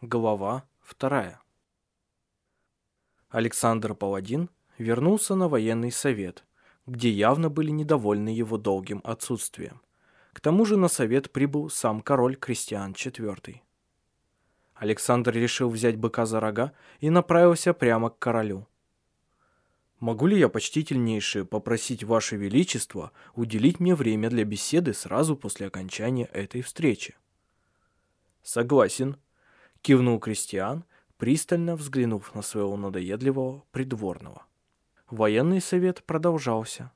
Глава вторая. Александр Паладин вернулся на военный совет, где явно были недовольны его долгим отсутствием. К тому же на совет прибыл сам король Кристиан IV. Александр решил взять быка за рога и направился прямо к королю. «Могу ли я, почтительнейшее, попросить Ваше Величество уделить мне время для беседы сразу после окончания этой встречи?» «Согласен», Кивнул Кристиан, пристально взглянув на своего надоедливого придворного. Военный совет продолжался.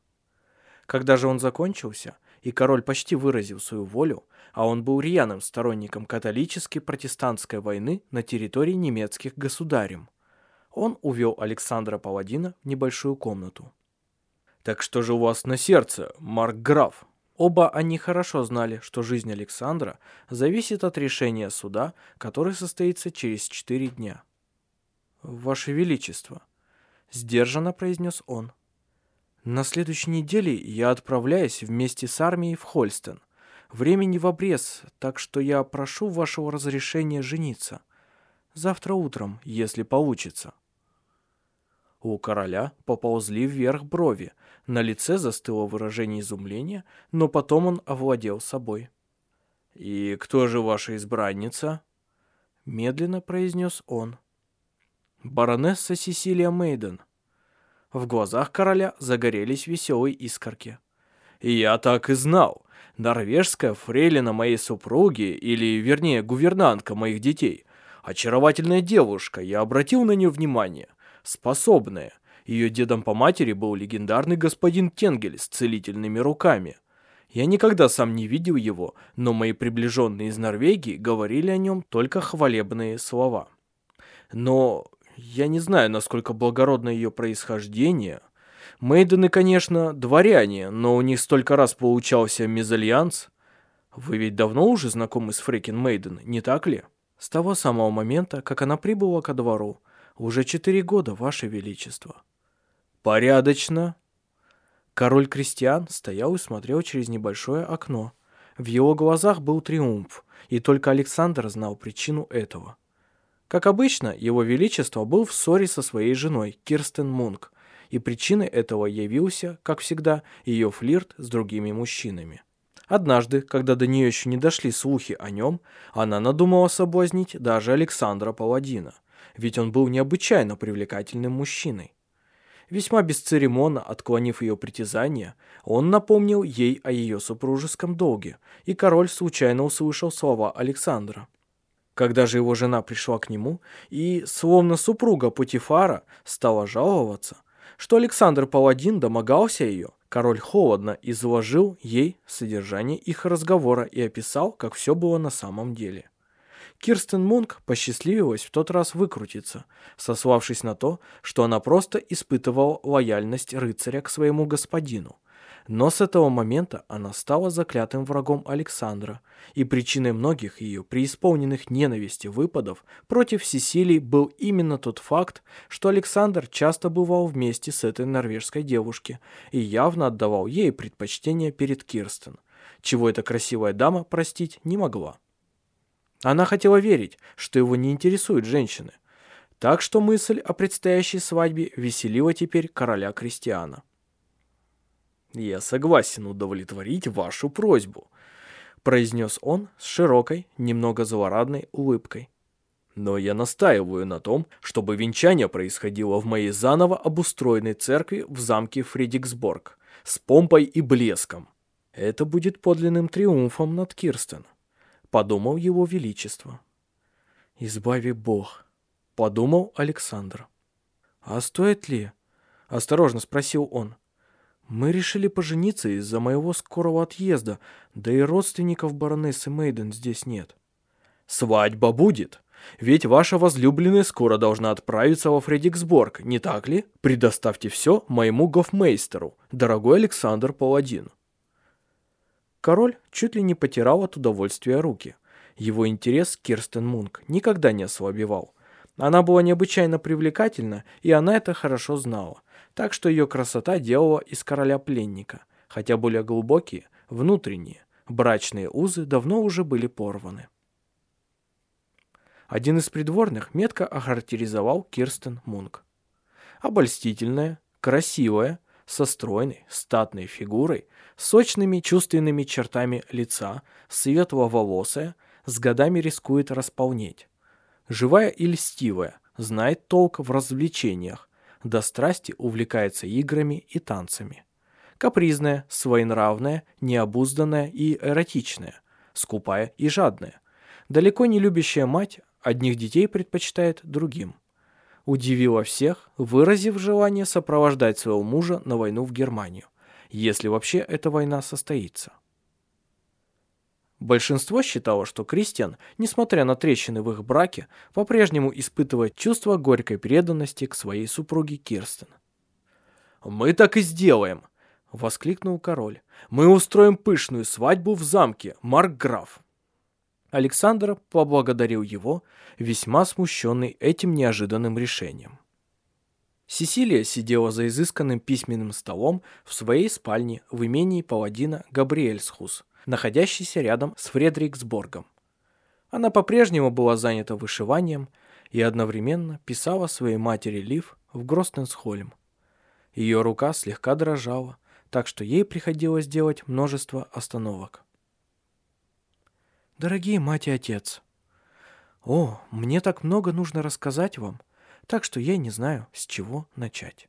Когда же он закончился, и король почти выразил свою волю, а он был рьяным сторонником католической протестантской войны на территории немецких государем, он увел Александра Паладина в небольшую комнату. «Так что же у вас на сердце, Марк Граф?» Оба они хорошо знали, что жизнь Александра зависит от решения суда, который состоится через четыре дня. «Ваше Величество», — сдержанно произнес он, — «на следующей неделе я отправляюсь вместе с армией в Хольстен. Времени в обрез, так что я прошу вашего разрешения жениться. Завтра утром, если получится». У короля поползли вверх брови, на лице застыло выражение изумления, но потом он овладел собой. «И кто же ваша избранница?» Медленно произнес он. «Баронесса Сесилия Мейден». В глазах короля загорелись веселые искорки. «Я так и знал. Норвежская фрейлина моей супруги, или, вернее, гувернантка моих детей. Очаровательная девушка, я обратил на нее внимание способная. Ее дедом по матери был легендарный господин Тенгель с целительными руками. Я никогда сам не видел его, но мои приближенные из Норвегии говорили о нем только хвалебные слова. Но я не знаю, насколько благородно ее происхождение. Мейдены, конечно, дворяне, но у них столько раз получался мезальянс. Вы ведь давно уже знакомы с Фрекин Мейден, не так ли? С того самого момента, как она прибыла ко двору, уже четыре года, Ваше Величество. Порядочно. Король Кристиан стоял и смотрел через небольшое окно. В его глазах был триумф, и только Александр знал причину этого. Как обычно, его величество был в ссоре со своей женой, Кирстен Мунк, и причиной этого явился, как всегда, ее флирт с другими мужчинами. Однажды, когда до нее еще не дошли слухи о нем, она надумала соблазнить даже Александра Паладина ведь он был необычайно привлекательным мужчиной. Весьма бесцеремонно отклонив ее притязания, он напомнил ей о ее супружеском долге, и король случайно услышал слова Александра. Когда же его жена пришла к нему и, словно супруга Путифара, стала жаловаться, что Александр Паладин домогался ее, король холодно изложил ей содержание их разговора и описал, как все было на самом деле. Кирстен Мунк посчастливилась в тот раз выкрутиться, сославшись на то, что она просто испытывала лояльность рыцаря к своему господину. Но с этого момента она стала заклятым врагом Александра, и причиной многих ее преисполненных ненависти выпадов против Сесилии был именно тот факт, что Александр часто бывал вместе с этой норвежской девушки и явно отдавал ей предпочтение перед Кирстен, чего эта красивая дама простить не могла. Она хотела верить, что его не интересуют женщины. Так что мысль о предстоящей свадьбе веселила теперь короля Кристиана. «Я согласен удовлетворить вашу просьбу», — произнес он с широкой, немного злорадной улыбкой. «Но я настаиваю на том, чтобы венчание происходило в моей заново обустроенной церкви в замке Фредиксборг с помпой и блеском. Это будет подлинным триумфом над Кирстен подумал его величество. «Избави Бог», — подумал Александр. «А стоит ли?» — осторожно спросил он. «Мы решили пожениться из-за моего скорого отъезда, да и родственников баронессы Мейден здесь нет». «Свадьба будет, ведь ваша возлюбленная скоро должна отправиться во Фредиксборг, не так ли? Предоставьте все моему гофмейстеру, дорогой Александр Паладин». Король чуть ли не потирал от удовольствия руки. Его интерес Кирстен Мунк никогда не ослабевал. Она была необычайно привлекательна, и она это хорошо знала. Так что ее красота делала из короля пленника, хотя более глубокие, внутренние, брачные узы давно уже были порваны. Один из придворных метко охарактеризовал Кирстен Мунк. Обольстительная, красивая, со стройной, статной фигурой, сочными чувственными чертами лица, светловолосая, с годами рискует располнеть. Живая и льстивая, знает толк в развлечениях, до страсти увлекается играми и танцами. Капризная, своенравная, необузданная и эротичная, скупая и жадная. Далеко не любящая мать одних детей предпочитает другим. Удивила всех, выразив желание сопровождать своего мужа на войну в Германию, если вообще эта война состоится. Большинство считало, что Кристиан, несмотря на трещины в их браке, по-прежнему испытывает чувство горькой преданности к своей супруге Кирстен. «Мы так и сделаем!» — воскликнул король. «Мы устроим пышную свадьбу в замке, Маркграф!» Александр поблагодарил его, весьма смущенный этим неожиданным решением. Сесилия сидела за изысканным письменным столом в своей спальне в имении паладина Габриэльсхус, находящейся рядом с Фредриксборгом. Она по-прежнему была занята вышиванием и одновременно писала своей матери Лив в Гростенсхольм. Ее рука слегка дрожала, так что ей приходилось делать множество остановок. Дорогие мать и отец, о, мне так много нужно рассказать вам, так что я не знаю, с чего начать.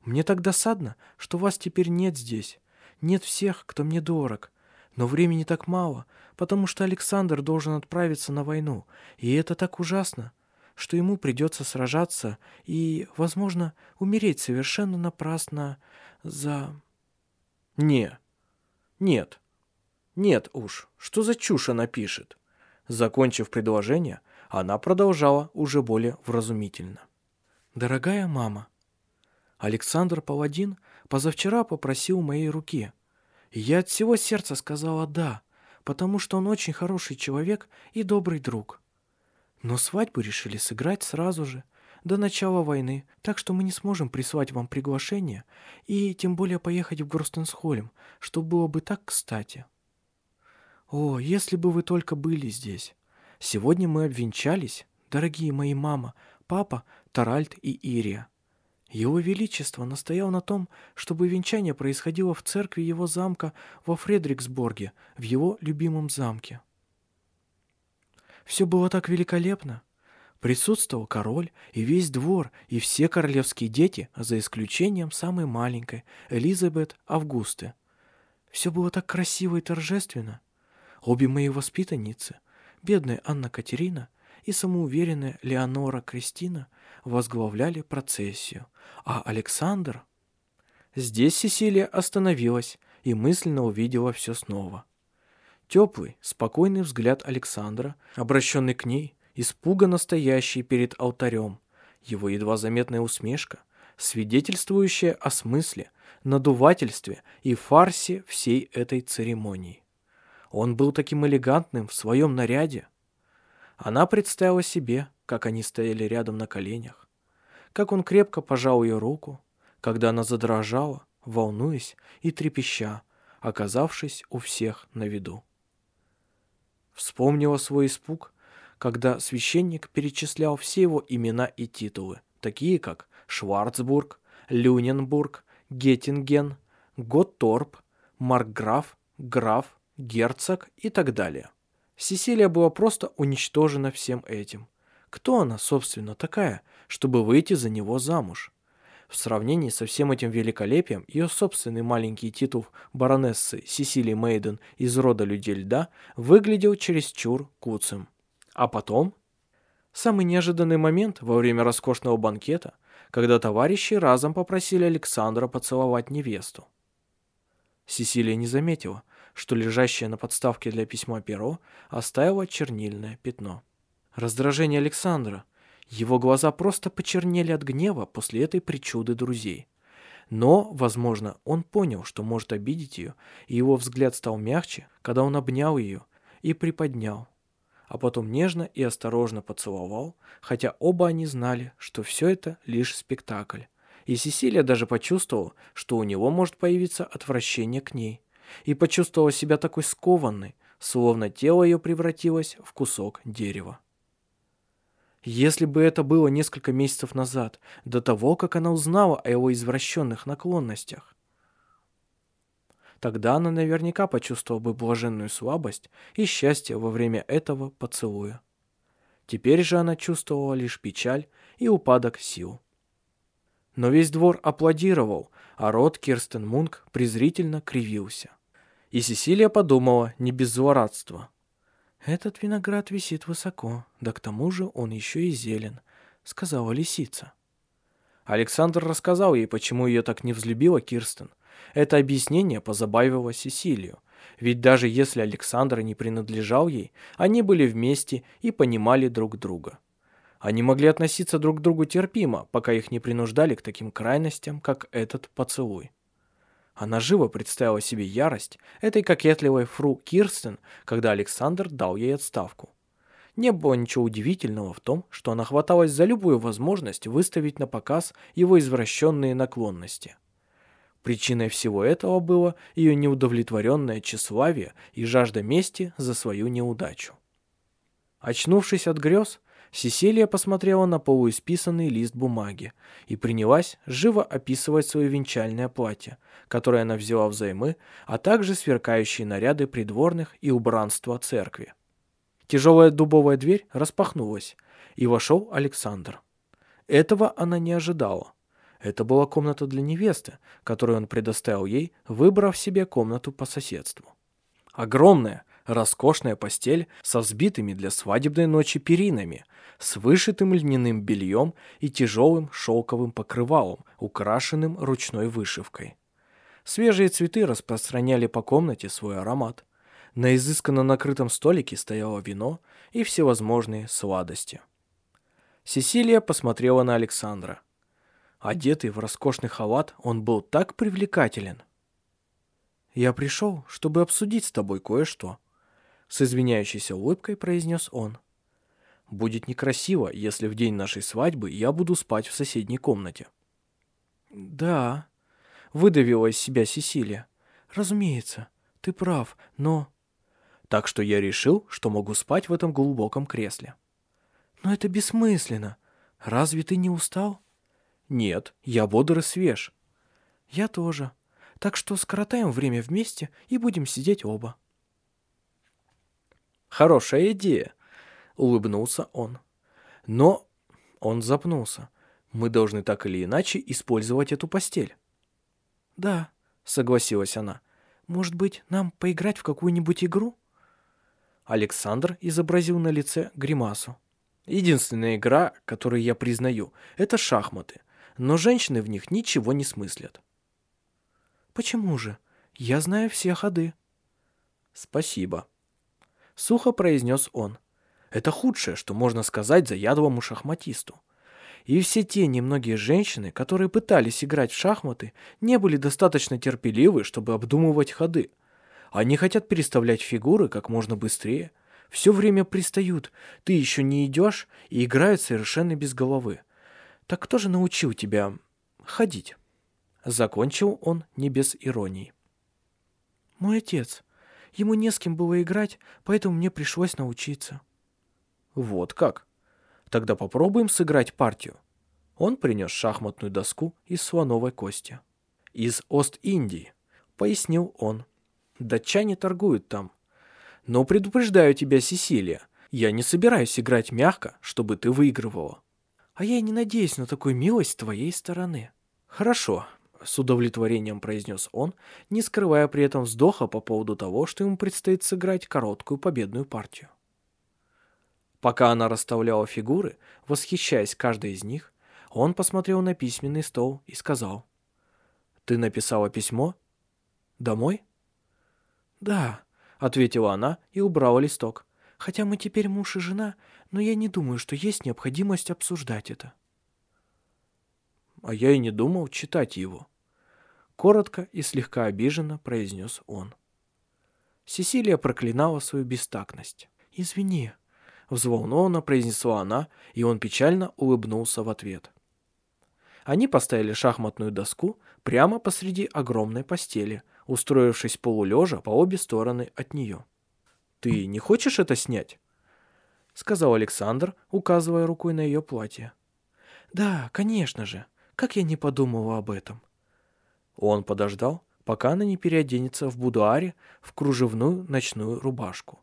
Мне так досадно, что вас теперь нет здесь, нет всех, кто мне дорог, но времени так мало, потому что Александр должен отправиться на войну, и это так ужасно, что ему придется сражаться и, возможно, умереть совершенно напрасно за... Не, нет, нет уж, что за чушь она пишет? Закончив предложение, она продолжала уже более вразумительно. «Дорогая мама, Александр Паладин позавчера попросил моей руки, и я от всего сердца сказала «да», потому что он очень хороший человек и добрый друг. Но свадьбу решили сыграть сразу же, до начала войны, так что мы не сможем прислать вам приглашение и тем более поехать в Гростенсхольм, что было бы так кстати. О, если бы вы только были здесь. Сегодня мы обвенчались, дорогие мои мама, папа, Таральд и Ирия. Его Величество настоял на том, чтобы венчание происходило в церкви его замка во Фредриксборге, в его любимом замке. Все было так великолепно. Присутствовал король и весь двор, и все королевские дети, за исключением самой маленькой, Элизабет Августы. Все было так красиво и торжественно. Обе мои воспитанницы, бедная Анна Катерина и самоуверенная Леонора Кристина, возглавляли процессию, а Александр... Здесь Сесилия остановилась и мысленно увидела все снова. Теплый, спокойный взгляд Александра, обращенный к ней, испуганно стоящий перед алтарем, его едва заметная усмешка, свидетельствующая о смысле, надувательстве и фарсе всей этой церемонии. Он был таким элегантным в своем наряде. Она представила себе, как они стояли рядом на коленях, как он крепко пожал ее руку, когда она задрожала, волнуясь и трепеща, оказавшись у всех на виду. Вспомнила свой испуг, когда священник перечислял все его имена и титулы, такие как Шварцбург, Люненбург, Геттинген, Готторп, Маркграф, граф, герцог и так далее. Сесилия была просто уничтожена всем этим. Кто она, собственно, такая, чтобы выйти за него замуж? В сравнении со всем этим великолепием, ее собственный маленький титул баронессы Сесилии Мейден из рода людей льда выглядел чересчур куцем. А потом... Самый неожиданный момент во время роскошного банкета, когда товарищи разом попросили Александра поцеловать невесту. Сесилия не заметила, что лежащее на подставке для письма перо оставило чернильное пятно. Раздражение Александра. Его глаза просто почернели от гнева после этой причуды друзей. Но, возможно, он понял, что может обидеть ее, и его взгляд стал мягче, когда он обнял ее и приподнял, а потом нежно и осторожно поцеловал, хотя оба они знали, что все это лишь спектакль. И Сесилия даже почувствовала, что у него может появиться отвращение к ней, и почувствовала себя такой скованной, словно тело ее превратилось в кусок дерева. Если бы это было несколько месяцев назад, до того, как она узнала о его извращенных наклонностях. Тогда она наверняка почувствовала бы блаженную слабость и счастье во время этого поцелуя. Теперь же она чувствовала лишь печаль и упадок сил. Но весь двор аплодировал, а рот Кирстен Мунк презрительно кривился. И Сесилия подумала не без злорадства. «Этот виноград висит высоко, да к тому же он еще и зелен», — сказала лисица. Александр рассказал ей, почему ее так не взлюбила Кирстен. Это объяснение позабавило Сесилию, ведь даже если Александр не принадлежал ей, они были вместе и понимали друг друга. Они могли относиться друг к другу терпимо, пока их не принуждали к таким крайностям, как этот поцелуй. Она живо представила себе ярость этой кокетливой фру Кирстен, когда Александр дал ей отставку. Не было ничего удивительного в том, что она хваталась за любую возможность выставить на показ его извращенные наклонности. Причиной всего этого было ее неудовлетворенное тщеславие и жажда мести за свою неудачу. Очнувшись от грез, Сесилия посмотрела на полуисписанный лист бумаги и принялась живо описывать свое венчальное платье, которое она взяла взаймы, а также сверкающие наряды придворных и убранства церкви. Тяжелая дубовая дверь распахнулась, и вошел Александр. Этого она не ожидала. Это была комната для невесты, которую он предоставил ей, выбрав себе комнату по соседству. Огромная, роскошная постель со взбитыми для свадебной ночи перинами, с вышитым льняным бельем и тяжелым шелковым покрывалом, украшенным ручной вышивкой. Свежие цветы распространяли по комнате свой аромат. На изысканно накрытом столике стояло вино и всевозможные сладости. Сесилия посмотрела на Александра. Одетый в роскошный халат, он был так привлекателен. «Я пришел, чтобы обсудить с тобой кое-что», — с извиняющейся улыбкой произнес он. Будет некрасиво, если в день нашей свадьбы я буду спать в соседней комнате». «Да», — выдавила из себя Сесилия. «Разумеется, ты прав, но...» «Так что я решил, что могу спать в этом глубоком кресле». «Но это бессмысленно. Разве ты не устал?» «Нет, я бодр и свеж». «Я тоже. Так что скоротаем время вместе и будем сидеть оба». «Хорошая идея», улыбнулся он. Но он запнулся. Мы должны так или иначе использовать эту постель. Да, согласилась она. Может быть, нам поиграть в какую-нибудь игру? Александр изобразил на лице гримасу. Единственная игра, которую я признаю, это шахматы, но женщины в них ничего не смыслят. Почему же? Я знаю все ходы. Спасибо. Сухо произнес он. Это худшее, что можно сказать заядлому шахматисту. И все те немногие женщины, которые пытались играть в шахматы, не были достаточно терпеливы, чтобы обдумывать ходы. Они хотят переставлять фигуры как можно быстрее. Все время пристают, ты еще не идешь и играют совершенно без головы. Так кто же научил тебя ходить? Закончил он не без иронии. Мой отец. Ему не с кем было играть, поэтому мне пришлось научиться. Вот как? Тогда попробуем сыграть партию. Он принес шахматную доску из слоновой кости. Из Ост-Индии, пояснил он. Датчане торгуют там. Но предупреждаю тебя, Сесилия, я не собираюсь играть мягко, чтобы ты выигрывала. А я не надеюсь на такую милость с твоей стороны. Хорошо, с удовлетворением произнес он, не скрывая при этом вздоха по поводу того, что ему предстоит сыграть короткую победную партию. Пока она расставляла фигуры, восхищаясь каждой из них, он посмотрел на письменный стол и сказал. «Ты написала письмо? Домой?» «Да», — ответила она и убрала листок. «Хотя мы теперь муж и жена, но я не думаю, что есть необходимость обсуждать это». «А я и не думал читать его», — коротко и слегка обиженно произнес он. Сесилия проклинала свою бестактность. «Извини», Взволнованно произнесла она, и он печально улыбнулся в ответ. Они поставили шахматную доску прямо посреди огромной постели, устроившись полулежа по обе стороны от нее. «Ты не хочешь это снять?» — сказал Александр, указывая рукой на ее платье. «Да, конечно же. Как я не подумала об этом». Он подождал, пока она не переоденется в будуаре в кружевную ночную рубашку.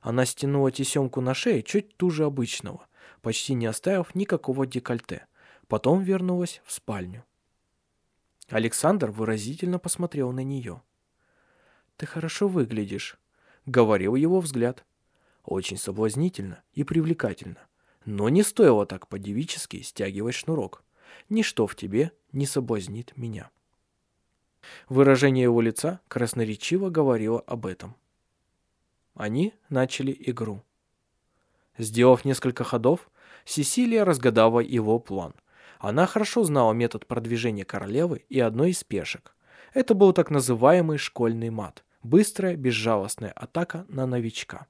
Она стянула тесемку на шее чуть туже обычного, почти не оставив никакого декольте. Потом вернулась в спальню. Александр выразительно посмотрел на нее. «Ты хорошо выглядишь», — говорил его взгляд. Очень соблазнительно и привлекательно. Но не стоило так по-девически стягивать шнурок. Ничто в тебе не соблазнит меня. Выражение его лица красноречиво говорило об этом. Они начали игру. Сделав несколько ходов, Сесилия разгадала его план. Она хорошо знала метод продвижения королевы и одной из пешек. Это был так называемый школьный мат. Быстрая, безжалостная атака на новичка.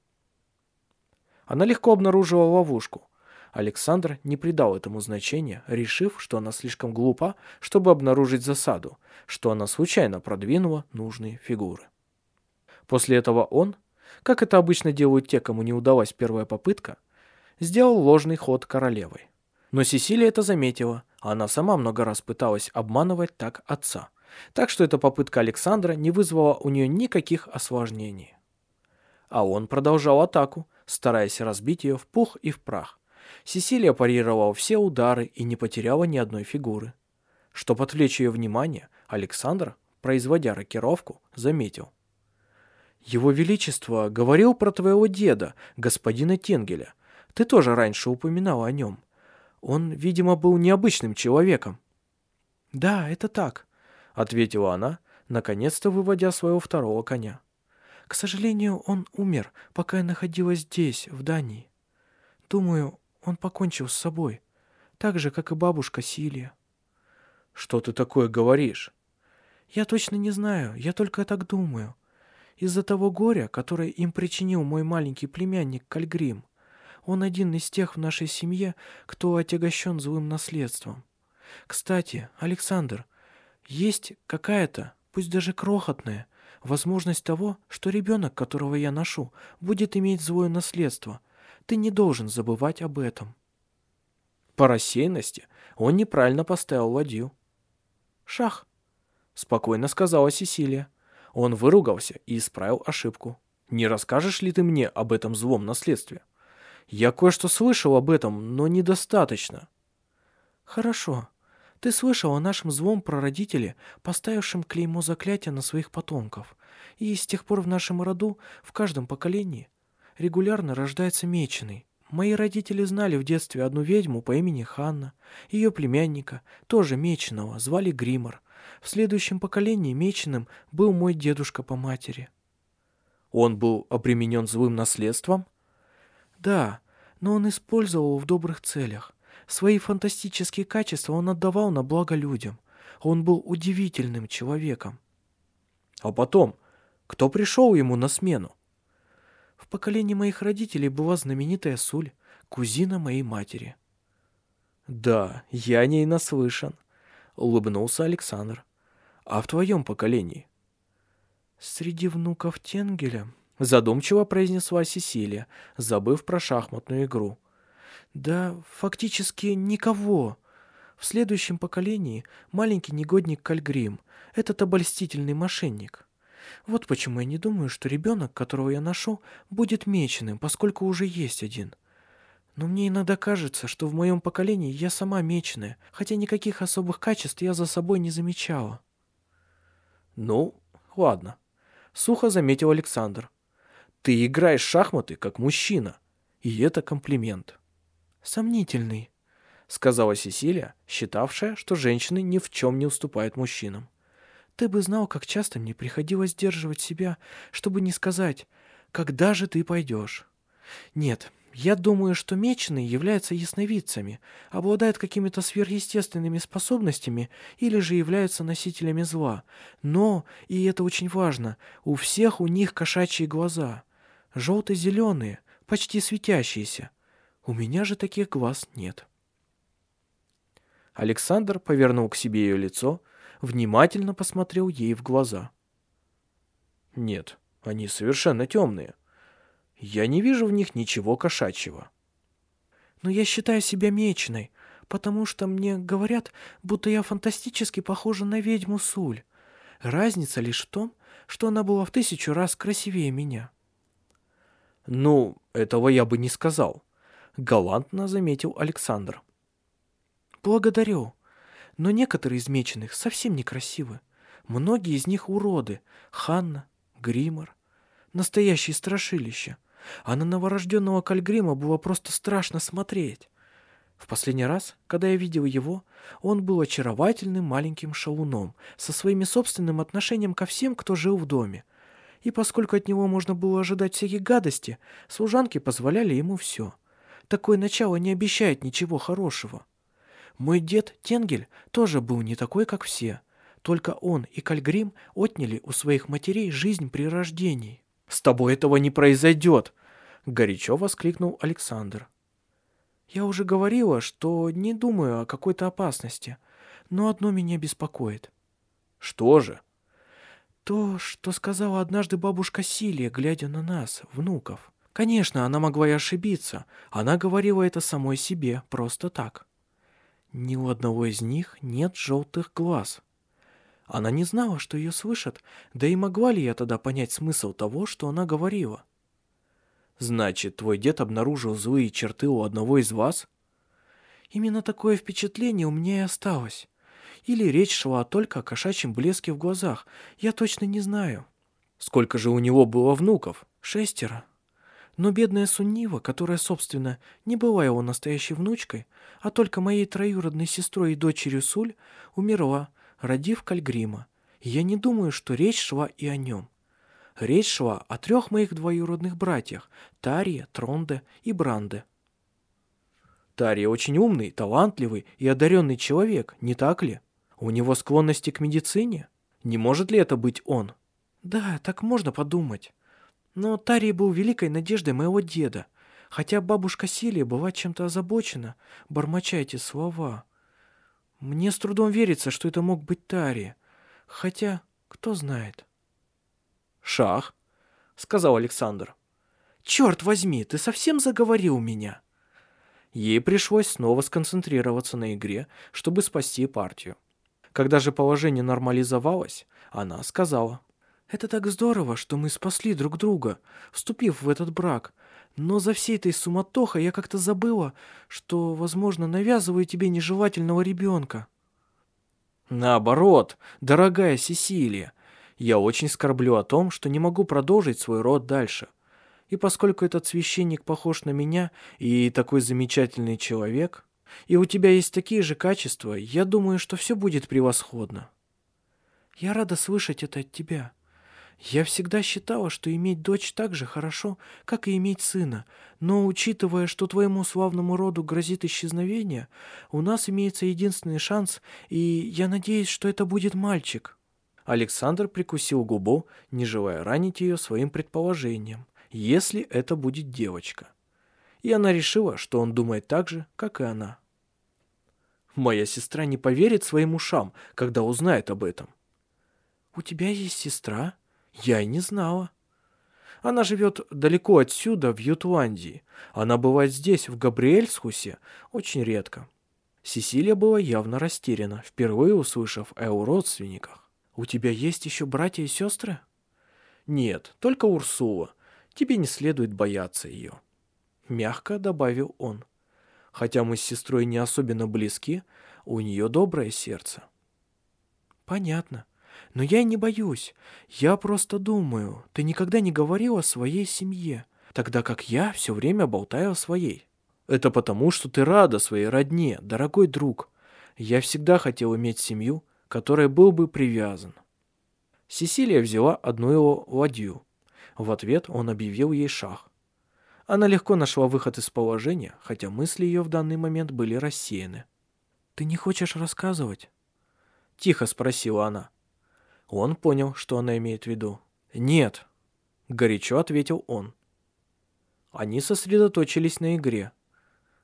Она легко обнаружила ловушку. Александр не придал этому значения, решив, что она слишком глупа, чтобы обнаружить засаду, что она случайно продвинула нужные фигуры. После этого он, как это обычно делают те, кому не удалась первая попытка, сделал ложный ход королевой. Но Сесилия это заметила, а она сама много раз пыталась обманывать так отца. Так что эта попытка Александра не вызвала у нее никаких осложнений. А он продолжал атаку, стараясь разбить ее в пух и в прах. Сесилия парировала все удары и не потеряла ни одной фигуры. Чтобы отвлечь ее внимание, Александр, производя рокировку, заметил. «Его Величество говорил про твоего деда, господина Тенгеля. Ты тоже раньше упоминал о нем. Он, видимо, был необычным человеком». «Да, это так», — ответила она, наконец-то выводя своего второго коня. «К сожалению, он умер, пока я находилась здесь, в Дании. Думаю, он покончил с собой, так же, как и бабушка Силия». «Что ты такое говоришь?» «Я точно не знаю, я только так думаю. Из-за того горя, которое им причинил мой маленький племянник Кальгрим. Он один из тех в нашей семье, кто отягощен злым наследством. Кстати, Александр, есть какая-то, пусть даже крохотная, возможность того, что ребенок, которого я ношу, будет иметь злое наследство. Ты не должен забывать об этом. По рассеянности он неправильно поставил ладью. «Шах», — спокойно сказала Сесилия. Он выругался и исправил ошибку. «Не расскажешь ли ты мне об этом злом наследстве?» «Я кое-что слышал об этом, но недостаточно». «Хорошо. Ты слышал о нашем злом прародителе, поставившем клеймо заклятия на своих потомков. И с тех пор в нашем роду, в каждом поколении, регулярно рождается меченый. Мои родители знали в детстве одну ведьму по имени Ханна. Ее племянника, тоже меченого, звали Гримор. В следующем поколении меченым был мой дедушка по матери. Он был обременен злым наследством? Да, но он использовал в добрых целях. Свои фантастические качества он отдавал на благо людям. Он был удивительным человеком. А потом, кто пришел ему на смену? В поколении моих родителей была знаменитая Суль, кузина моей матери. Да, я о ней наслышан, улыбнулся Александр. А в твоем поколении? Среди внуков Тенгеля, задумчиво произнесла Сесилия, забыв про шахматную игру. Да, фактически никого. В следующем поколении маленький негодник Кальгрим, этот обольстительный мошенник. Вот почему я не думаю, что ребенок, которого я ношу, будет меченым, поскольку уже есть один. Но мне иногда кажется, что в моем поколении я сама меченая, хотя никаких особых качеств я за собой не замечала. Ну, ладно. Сухо заметил Александр. Ты играешь в шахматы как мужчина, и это комплимент. Сомнительный, сказала Сесилия, считавшая, что женщины ни в чем не уступают мужчинам. Ты бы знал, как часто мне приходилось сдерживать себя, чтобы не сказать «Когда же ты пойдешь?» Нет, я думаю, что меченые являются ясновидцами, обладают какими-то сверхъестественными способностями или же являются носителями зла. Но, и это очень важно, у всех у них кошачьи глаза. Желто-зеленые, почти светящиеся. У меня же таких глаз нет. Александр повернул к себе ее лицо, внимательно посмотрел ей в глаза. «Нет, они совершенно темные. Я не вижу в них ничего кошачьего. но я считаю себя мечной, потому что мне говорят, будто я фантастически похожа на ведьму Суль. Разница лишь в том, что она была в тысячу раз красивее меня». «Ну, этого я бы не сказал», — галантно заметил Александр. «Благодарю. Но некоторые из меченых совсем некрасивы. Многие из них уроды. Ханна, Гримор. Настоящие страшилища. А на новорожденного Кальгрима было просто страшно смотреть. В последний раз, когда я видел его, он был очаровательным маленьким шалуном со своими собственным отношением ко всем, кто жил в доме. И поскольку от него можно было ожидать всяких гадости, служанки позволяли ему все. Такое начало не обещает ничего хорошего. Мой дед Тенгель тоже был не такой, как все. Только он и Кальгрим отняли у своих матерей жизнь при рождении. «С тобой этого не произойдет!» — горячо воскликнул Александр. Я уже говорила, что не думаю о какой-то опасности, но одно меня беспокоит. Что же? То, что сказала однажды бабушка Силия, глядя на нас, внуков. Конечно, она могла и ошибиться. Она говорила это самой себе, просто так. Ни у одного из них нет желтых глаз. Она не знала, что ее слышат, да и могла ли я тогда понять смысл того, что она говорила. Значит, твой дед обнаружил злые черты у одного из вас? Именно такое впечатление у меня и осталось. Или речь шла только о кошачьем блеске в глазах. Я точно не знаю. Сколько же у него было внуков? Шестеро. Но бедная Суннива, которая, собственно, не была его настоящей внучкой, а только моей троюродной сестрой и дочерью Суль, умерла, родив Кальгрима. Я не думаю, что речь шла и о нем. Речь шла о трех моих двоюродных братьях – Тарье, Тронде и Бранде. Тарье очень умный, талантливый и одаренный человек, не так ли? У него склонности к медицине? Не может ли это быть он? Да, так можно подумать. Но Тарий был великой надеждой моего деда, хотя бабушка Силия была чем-то озабочена, бормоча эти слова. Мне с трудом верится, что это мог быть Тария, хотя кто знает. «Шах», — сказал Александр. «Черт возьми, ты совсем заговорил меня?» Ей пришлось снова сконцентрироваться на игре, чтобы спасти партию. Когда же положение нормализовалось, она сказала. «Это так здорово, что мы спасли друг друга, вступив в этот брак. Но за всей этой суматохой я как-то забыла, что, возможно, навязываю тебе нежелательного ребенка». «Наоборот, дорогая Сесилия, я очень скорблю о том, что не могу продолжить свой род дальше. И поскольку этот священник похож на меня и такой замечательный человек, и у тебя есть такие же качества, я думаю, что все будет превосходно. Я рада слышать это от тебя. Я всегда считала, что иметь дочь так же хорошо, как и иметь сына, но учитывая, что твоему славному роду грозит исчезновение, у нас имеется единственный шанс, и я надеюсь, что это будет мальчик». Александр прикусил губу, не желая ранить ее своим предположением, если это будет девочка. И она решила, что он думает так же, как и она. Моя сестра не поверит своим ушам, когда узнает об этом. «У тебя есть сестра? Я и не знала». Она живет далеко отсюда, в Ютландии. Она бывает здесь, в Габриэльсхусе, очень редко. Сесилия была явно растеряна, впервые услышав о родственниках. «У тебя есть еще братья и сестры?» «Нет, только Урсула. Тебе не следует бояться ее». Мягко добавил он. «Хотя мы с сестрой не особенно близки, у нее доброе сердце». «Понятно. Но я не боюсь. Я просто думаю, ты никогда не говорил о своей семье, тогда как я все время болтаю о своей». «Это потому, что ты рада своей родне, дорогой друг. Я всегда хотел иметь семью, которой был бы привязан. Сесилия взяла одну его ладью. В ответ он объявил ей шах. Она легко нашла выход из положения, хотя мысли ее в данный момент были рассеяны. «Ты не хочешь рассказывать?» Тихо спросила она. Он понял, что она имеет в виду. «Нет», — горячо ответил он. Они сосредоточились на игре.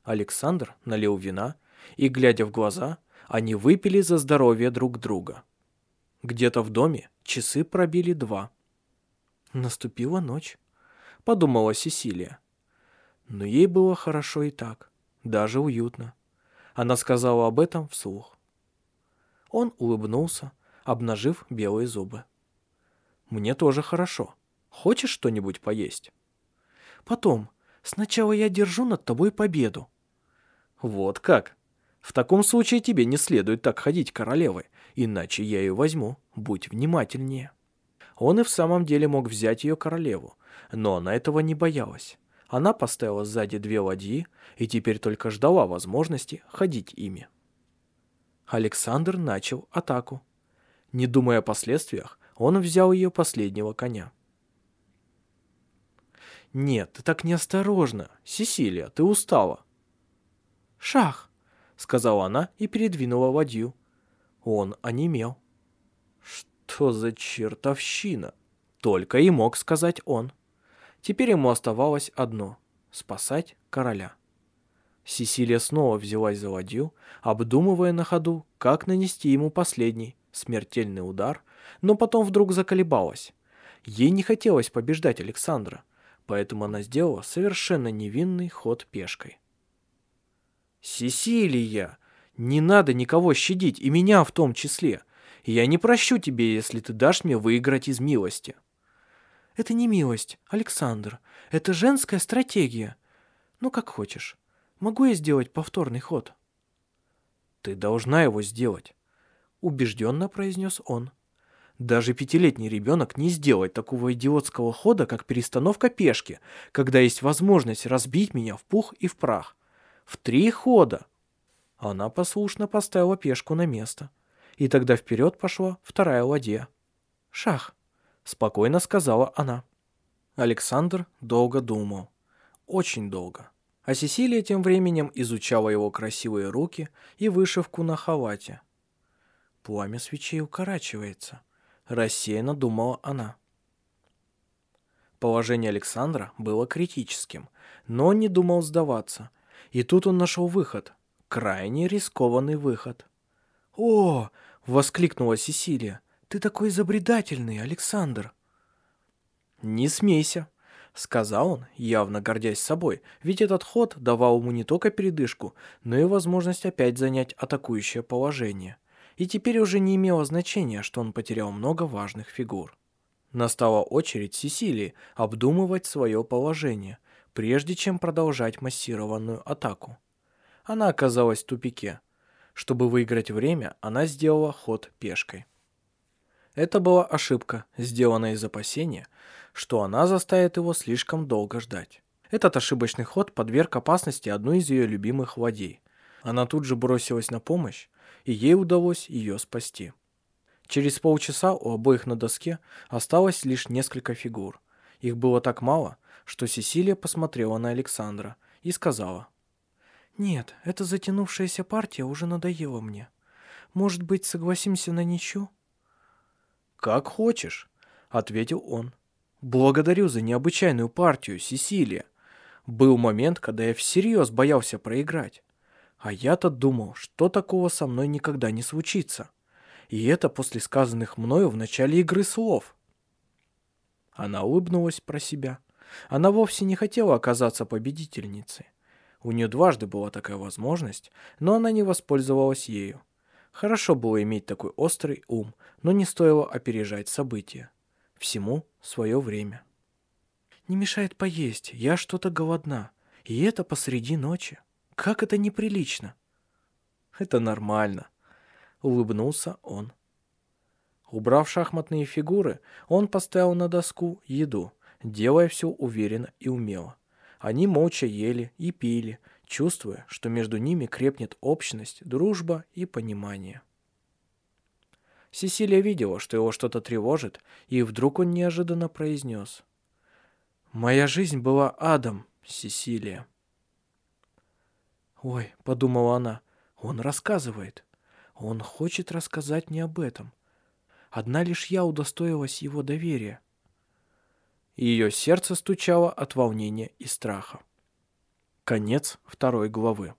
Александр налил вина и, глядя в глаза, они выпили за здоровье друг друга. Где-то в доме часы пробили два. Наступила ночь, подумала Сесилия. Но ей было хорошо и так. даже уютно. Она сказала об этом вслух. Он улыбнулся, обнажив белые зубы. «Мне тоже хорошо. Хочешь что-нибудь поесть?» «Потом. Сначала я держу над тобой победу». «Вот как? В таком случае тебе не следует так ходить королевой, иначе я ее возьму. Будь внимательнее». Он и в самом деле мог взять ее королеву, но она этого не боялась. Она поставила сзади две ладьи и теперь только ждала возможности ходить ими. Александр начал атаку. Не думая о последствиях, он взял ее последнего коня. «Нет, ты так неосторожно. Сесилия, ты устала». «Шах», — сказала она и передвинула ладью. Он онемел. «Что за чертовщина?» Только и мог сказать он. Теперь ему оставалось одно — спасать короля. Сесилия снова взялась за ладью, обдумывая на ходу, как нанести ему последний, смертельный удар, но потом вдруг заколебалась. Ей не хотелось побеждать Александра, поэтому она сделала совершенно невинный ход пешкой. «Сесилия, не надо никого щадить, и меня в том числе. Я не прощу тебе, если ты дашь мне выиграть из милости». Это не милость, Александр. Это женская стратегия. Ну, как хочешь. Могу я сделать повторный ход?» «Ты должна его сделать», — убежденно произнес он. «Даже пятилетний ребенок не сделает такого идиотского хода, как перестановка пешки, когда есть возможность разбить меня в пух и в прах. В три хода!» Она послушно поставила пешку на место. И тогда вперед пошла вторая ладья. «Шах!» — спокойно сказала она. Александр долго думал. Очень долго. А Сесилия тем временем изучала его красивые руки и вышивку на халате. Пламя свечей укорачивается. Рассеянно думала она. Положение Александра было критическим, но он не думал сдаваться. И тут он нашел выход. Крайне рискованный выход. «О!» — воскликнула Сесилия. «Ты такой изобретательный, Александр!» «Не смейся!» Сказал он, явно гордясь собой, ведь этот ход давал ему не только передышку, но и возможность опять занять атакующее положение. И теперь уже не имело значения, что он потерял много важных фигур. Настала очередь Сесилии обдумывать свое положение, прежде чем продолжать массированную атаку. Она оказалась в тупике. Чтобы выиграть время, она сделала ход пешкой. Это была ошибка, сделанная из опасения, что она заставит его слишком долго ждать. Этот ошибочный ход подверг опасности одну из ее любимых ладей. Она тут же бросилась на помощь, и ей удалось ее спасти. Через полчаса у обоих на доске осталось лишь несколько фигур. Их было так мало, что Сесилия посмотрела на Александра и сказала. «Нет, эта затянувшаяся партия уже надоела мне. Может быть, согласимся на ничью?» «Как хочешь», — ответил он. «Благодарю за необычайную партию, Сесилия. Был момент, когда я всерьез боялся проиграть. А я-то думал, что такого со мной никогда не случится. И это после сказанных мною в начале игры слов». Она улыбнулась про себя. Она вовсе не хотела оказаться победительницей. У нее дважды была такая возможность, но она не воспользовалась ею. Хорошо было иметь такой острый ум, но не стоило опережать события. Всему свое время. «Не мешает поесть, я что-то голодна. И это посреди ночи. Как это неприлично!» «Это нормально», — улыбнулся он. Убрав шахматные фигуры, он поставил на доску еду, делая все уверенно и умело. Они молча ели и пили, чувствуя, что между ними крепнет общность, дружба и понимание. Сесилия видела, что его что-то тревожит, и вдруг он неожиданно произнес. «Моя жизнь была адом, Сесилия». «Ой», — подумала она, — «он рассказывает. Он хочет рассказать мне об этом. Одна лишь я удостоилась его доверия». Ее сердце стучало от волнения и страха. Конец второй главы.